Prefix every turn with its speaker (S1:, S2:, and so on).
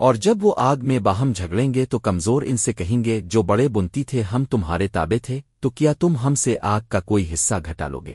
S1: اور جب وہ آگ میں باہم جھگڑیں گے تو کمزور ان سے کہیں گے، جو بڑے بنتی تھے، ہم تمہارے تابے تھے، تو کیا تم ہم سے آگ کا کوئی حصہ گھٹا لوگے